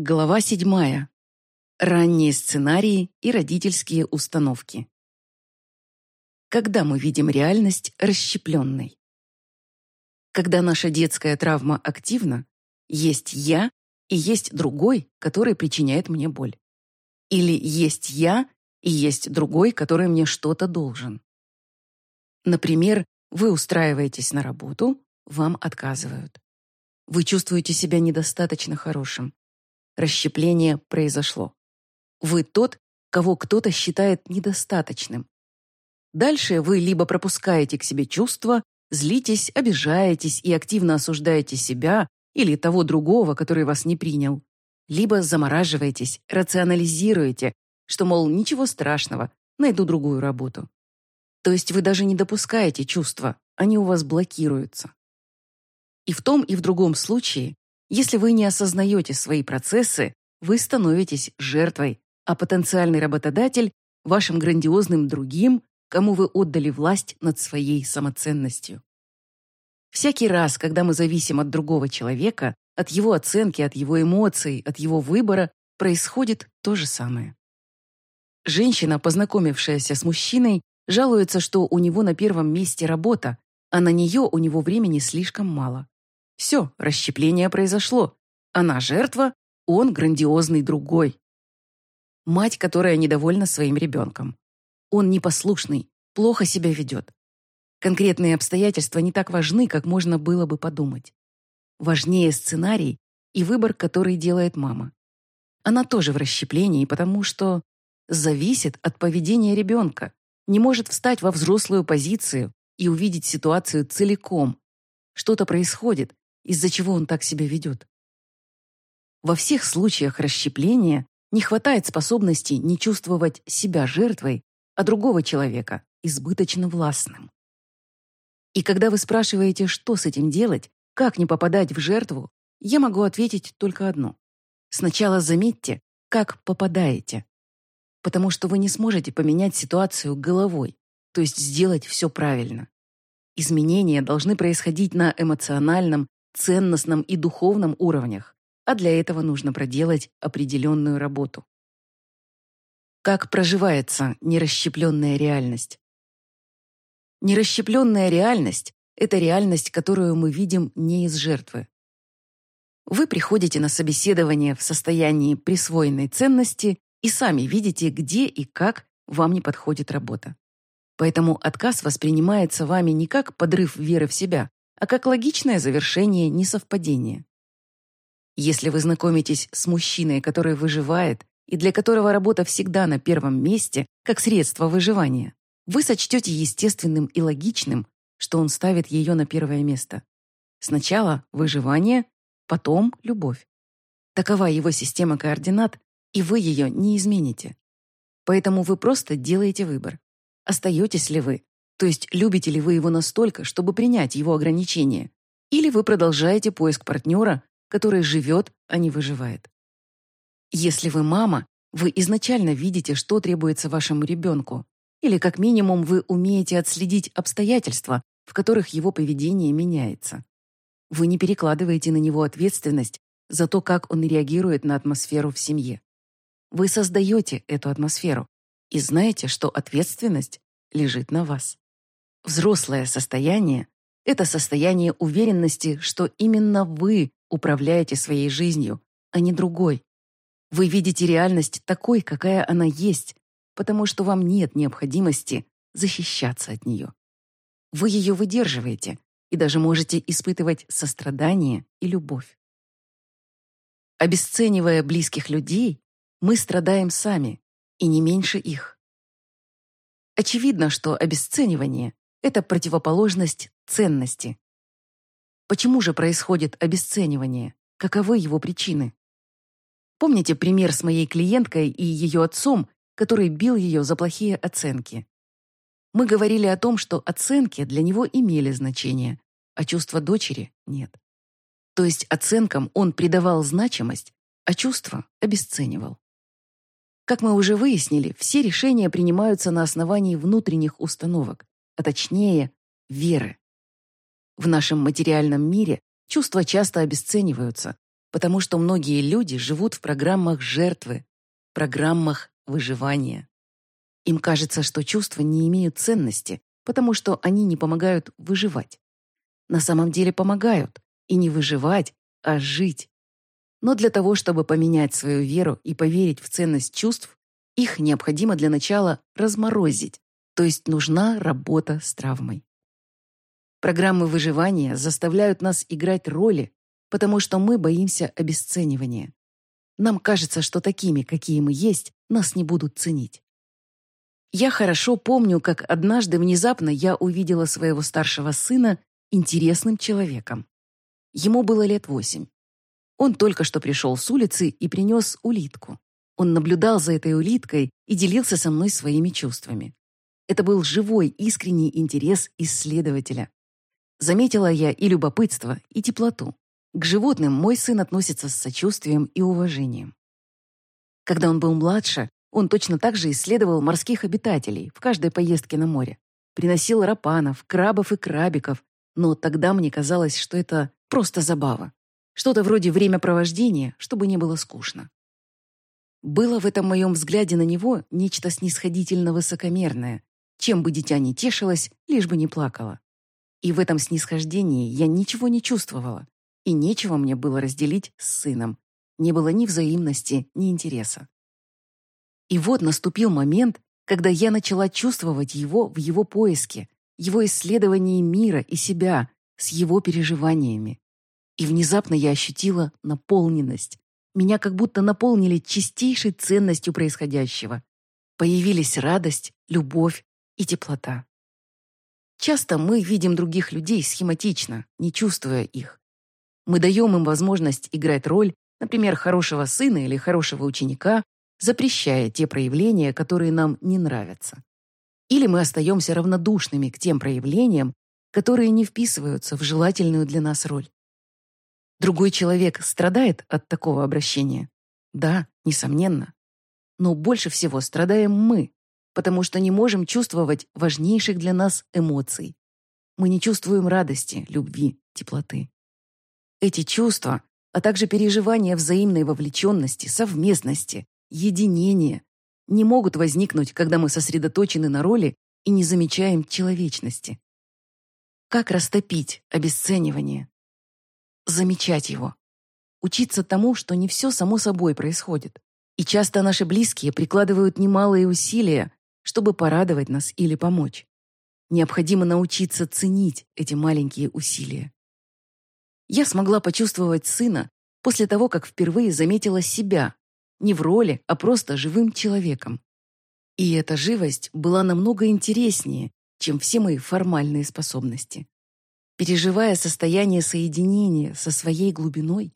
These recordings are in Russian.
Глава седьмая. Ранние сценарии и родительские установки. Когда мы видим реальность расщепленной? Когда наша детская травма активна, есть я и есть другой, который причиняет мне боль. Или есть я и есть другой, который мне что-то должен. Например, вы устраиваетесь на работу, вам отказывают. Вы чувствуете себя недостаточно хорошим расщепление произошло. Вы тот, кого кто-то считает недостаточным. Дальше вы либо пропускаете к себе чувства, злитесь, обижаетесь и активно осуждаете себя или того другого, который вас не принял, либо замораживаетесь, рационализируете, что, мол, ничего страшного, найду другую работу. То есть вы даже не допускаете чувства, они у вас блокируются. И в том и в другом случае если вы не осознаете свои процессы, вы становитесь жертвой, а потенциальный работодатель – вашим грандиозным другим, кому вы отдали власть над своей самоценностью. Всякий раз, когда мы зависим от другого человека, от его оценки, от его эмоций, от его выбора, происходит то же самое. Женщина, познакомившаяся с мужчиной, жалуется, что у него на первом месте работа, а на нее у него времени слишком мало. Все, расщепление произошло. Она жертва, он грандиозный другой. Мать, которая недовольна своим ребенком. Он непослушный, плохо себя ведет. Конкретные обстоятельства не так важны, как можно было бы подумать. Важнее сценарий и выбор, который делает мама. Она тоже в расщеплении, потому что зависит от поведения ребенка, не может встать во взрослую позицию и увидеть ситуацию целиком. Что-то происходит, из-за чего он так себя ведет. Во всех случаях расщепления не хватает способности не чувствовать себя жертвой, а другого человека избыточно властным. И когда вы спрашиваете, что с этим делать, как не попадать в жертву, я могу ответить только одно. Сначала заметьте, как попадаете. Потому что вы не сможете поменять ситуацию головой, то есть сделать все правильно. Изменения должны происходить на эмоциональном ценностном и духовном уровнях, а для этого нужно проделать определенную работу. Как проживается нерасщепленная реальность? Нерасщепленная реальность – это реальность, которую мы видим не из жертвы. Вы приходите на собеседование в состоянии присвоенной ценности и сами видите, где и как вам не подходит работа. Поэтому отказ воспринимается вами не как подрыв веры в себя, а как логичное завершение несовпадения. Если вы знакомитесь с мужчиной, который выживает, и для которого работа всегда на первом месте, как средство выживания, вы сочтете естественным и логичным, что он ставит ее на первое место. Сначала выживание, потом любовь. Такова его система координат, и вы ее не измените. Поэтому вы просто делаете выбор. Остаетесь ли вы то есть любите ли вы его настолько, чтобы принять его ограничения? Или вы продолжаете поиск партнера, который живет, а не выживает? Если вы мама, вы изначально видите, что требуется вашему ребенку. Или как минимум вы умеете отследить обстоятельства, в которых его поведение меняется. Вы не перекладываете на него ответственность за то, как он реагирует на атмосферу в семье. Вы создаете эту атмосферу и знаете, что ответственность лежит на вас. Взрослое состояние — это состояние уверенности, что именно вы управляете своей жизнью, а не другой. Вы видите реальность такой, какая она есть, потому что вам нет необходимости защищаться от нее. Вы ее выдерживаете и даже можете испытывать сострадание и любовь. Обесценивая близких людей, мы страдаем сами, и не меньше их. Очевидно, что обесценивание это противоположность ценности. Почему же происходит обесценивание? Каковы его причины? Помните пример с моей клиенткой и ее отцом, который бил ее за плохие оценки? Мы говорили о том, что оценки для него имели значение, а чувства дочери – нет. То есть оценкам он придавал значимость, а чувства обесценивал. Как мы уже выяснили, все решения принимаются на основании внутренних установок, а точнее, веры. В нашем материальном мире чувства часто обесцениваются, потому что многие люди живут в программах жертвы, программах выживания. Им кажется, что чувства не имеют ценности, потому что они не помогают выживать. На самом деле помогают, и не выживать, а жить. Но для того, чтобы поменять свою веру и поверить в ценность чувств, их необходимо для начала разморозить, то есть нужна работа с травмой. Программы выживания заставляют нас играть роли, потому что мы боимся обесценивания. Нам кажется, что такими, какие мы есть, нас не будут ценить. Я хорошо помню, как однажды внезапно я увидела своего старшего сына интересным человеком. Ему было лет восемь. Он только что пришел с улицы и принес улитку. Он наблюдал за этой улиткой и делился со мной своими чувствами. Это был живой, искренний интерес исследователя. Заметила я и любопытство, и теплоту. К животным мой сын относится с сочувствием и уважением. Когда он был младше, он точно так же исследовал морских обитателей в каждой поездке на море. Приносил рапанов, крабов и крабиков, но тогда мне казалось, что это просто забава. Что-то вроде времяпровождения, чтобы не было скучно. Было в этом моем взгляде на него нечто снисходительно высокомерное, чем бы дитя не тешилось, лишь бы не плакало. И в этом снисхождении я ничего не чувствовала, и нечего мне было разделить с сыном. Не было ни взаимности, ни интереса. И вот наступил момент, когда я начала чувствовать его в его поиске, его исследовании мира и себя, с его переживаниями. И внезапно я ощутила наполненность. Меня как будто наполнили чистейшей ценностью происходящего. Появились радость, любовь и теплота. Часто мы видим других людей схематично, не чувствуя их. Мы даем им возможность играть роль, например, хорошего сына или хорошего ученика, запрещая те проявления, которые нам не нравятся. Или мы остаемся равнодушными к тем проявлениям, которые не вписываются в желательную для нас роль. Другой человек страдает от такого обращения? Да, несомненно. Но больше всего страдаем мы, потому что не можем чувствовать важнейших для нас эмоций. Мы не чувствуем радости, любви, теплоты. Эти чувства, а также переживания взаимной вовлеченности, совместности, единения не могут возникнуть, когда мы сосредоточены на роли и не замечаем человечности. Как растопить обесценивание? Замечать его. Учиться тому, что не все само собой происходит. И часто наши близкие прикладывают немалые усилия, чтобы порадовать нас или помочь. Необходимо научиться ценить эти маленькие усилия. Я смогла почувствовать сына после того, как впервые заметила себя не в роли, а просто живым человеком. И эта живость была намного интереснее, чем все мои формальные способности. Переживая состояние соединения со своей глубиной,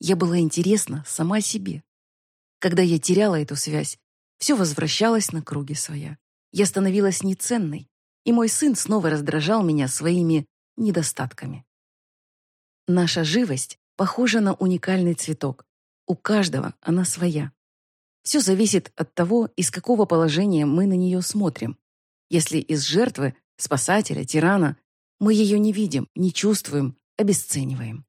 я была интересна сама себе. Когда я теряла эту связь, все возвращалось на круги своя. Я становилась неценной, и мой сын снова раздражал меня своими недостатками. Наша живость похожа на уникальный цветок, у каждого она своя. Все зависит от того, из какого положения мы на нее смотрим. Если из жертвы, спасателя, тирана, мы ее не видим, не чувствуем, обесцениваем.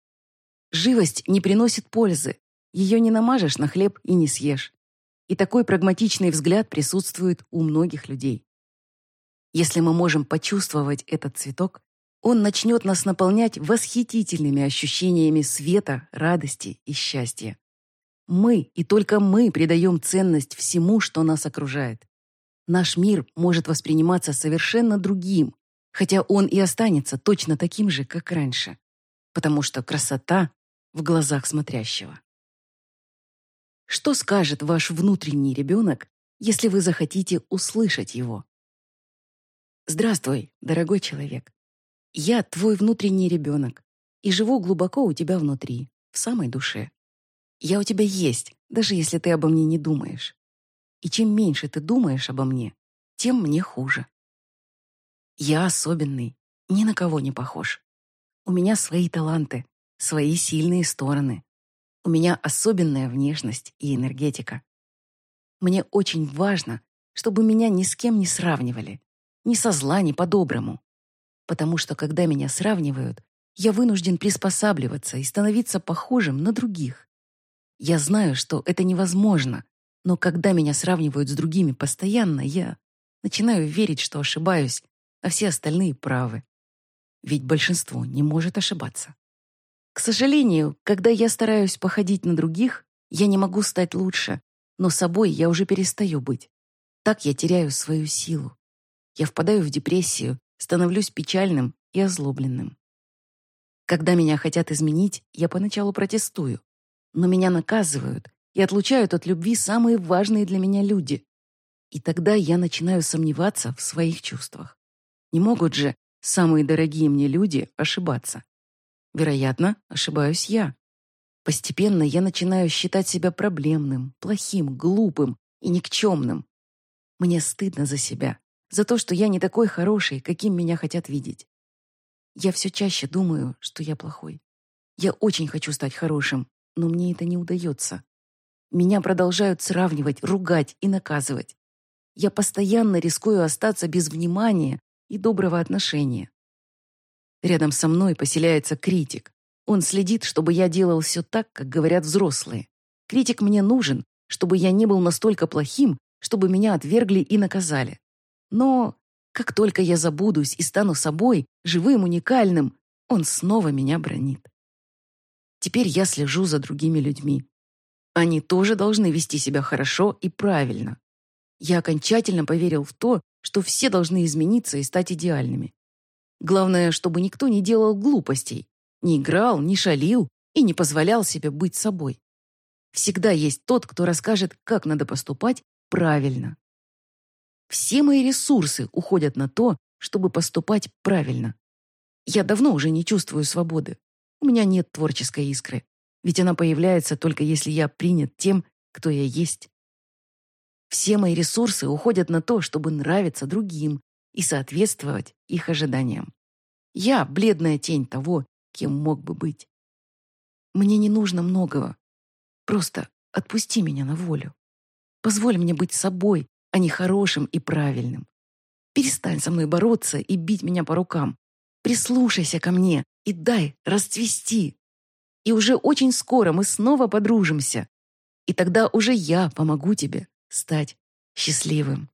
Живость не приносит пользы, ее не намажешь на хлеб и не съешь. И такой прагматичный взгляд присутствует у многих людей. Если мы можем почувствовать этот цветок, он начнет нас наполнять восхитительными ощущениями света, радости и счастья. Мы и только мы придаем ценность всему, что нас окружает. Наш мир может восприниматься совершенно другим, хотя он и останется точно таким же, как раньше. Потому что красота в глазах смотрящего. Что скажет ваш внутренний ребенок, если вы захотите услышать его? Здравствуй, дорогой человек. Я твой внутренний ребенок и живу глубоко у тебя внутри, в самой душе. Я у тебя есть, даже если ты обо мне не думаешь. И чем меньше ты думаешь обо мне, тем мне хуже. Я особенный, ни на кого не похож. У меня свои таланты, свои сильные стороны. У меня особенная внешность и энергетика. Мне очень важно, чтобы меня ни с кем не сравнивали. Ни со зла, ни по-доброму. Потому что, когда меня сравнивают, я вынужден приспосабливаться и становиться похожим на других. Я знаю, что это невозможно, но когда меня сравнивают с другими постоянно, я начинаю верить, что ошибаюсь, а все остальные правы. Ведь большинство не может ошибаться. К сожалению, когда я стараюсь походить на других, я не могу стать лучше, но собой я уже перестаю быть. Так я теряю свою силу. Я впадаю в депрессию, становлюсь печальным и озлобленным. Когда меня хотят изменить, я поначалу протестую, но меня наказывают и отлучают от любви самые важные для меня люди. И тогда я начинаю сомневаться в своих чувствах. Не могут же самые дорогие мне люди ошибаться. Вероятно, ошибаюсь я. Постепенно я начинаю считать себя проблемным, плохим, глупым и никчемным. Мне стыдно за себя, за то, что я не такой хороший, каким меня хотят видеть. Я все чаще думаю, что я плохой. Я очень хочу стать хорошим, но мне это не удается. Меня продолжают сравнивать, ругать и наказывать. Я постоянно рискую остаться без внимания и доброго отношения. Рядом со мной поселяется критик. Он следит, чтобы я делал все так, как говорят взрослые. Критик мне нужен, чтобы я не был настолько плохим, чтобы меня отвергли и наказали. Но как только я забудусь и стану собой, живым, уникальным, он снова меня бронит. Теперь я слежу за другими людьми. Они тоже должны вести себя хорошо и правильно. Я окончательно поверил в то, что все должны измениться и стать идеальными. Главное, чтобы никто не делал глупостей, не играл, не шалил и не позволял себе быть собой. Всегда есть тот, кто расскажет, как надо поступать правильно. Все мои ресурсы уходят на то, чтобы поступать правильно. Я давно уже не чувствую свободы. У меня нет творческой искры. Ведь она появляется только если я принят тем, кто я есть. Все мои ресурсы уходят на то, чтобы нравиться другим, и соответствовать их ожиданиям. Я — бледная тень того, кем мог бы быть. Мне не нужно многого. Просто отпусти меня на волю. Позволь мне быть собой, а не хорошим и правильным. Перестань со мной бороться и бить меня по рукам. Прислушайся ко мне и дай расцвести. И уже очень скоро мы снова подружимся. И тогда уже я помогу тебе стать счастливым.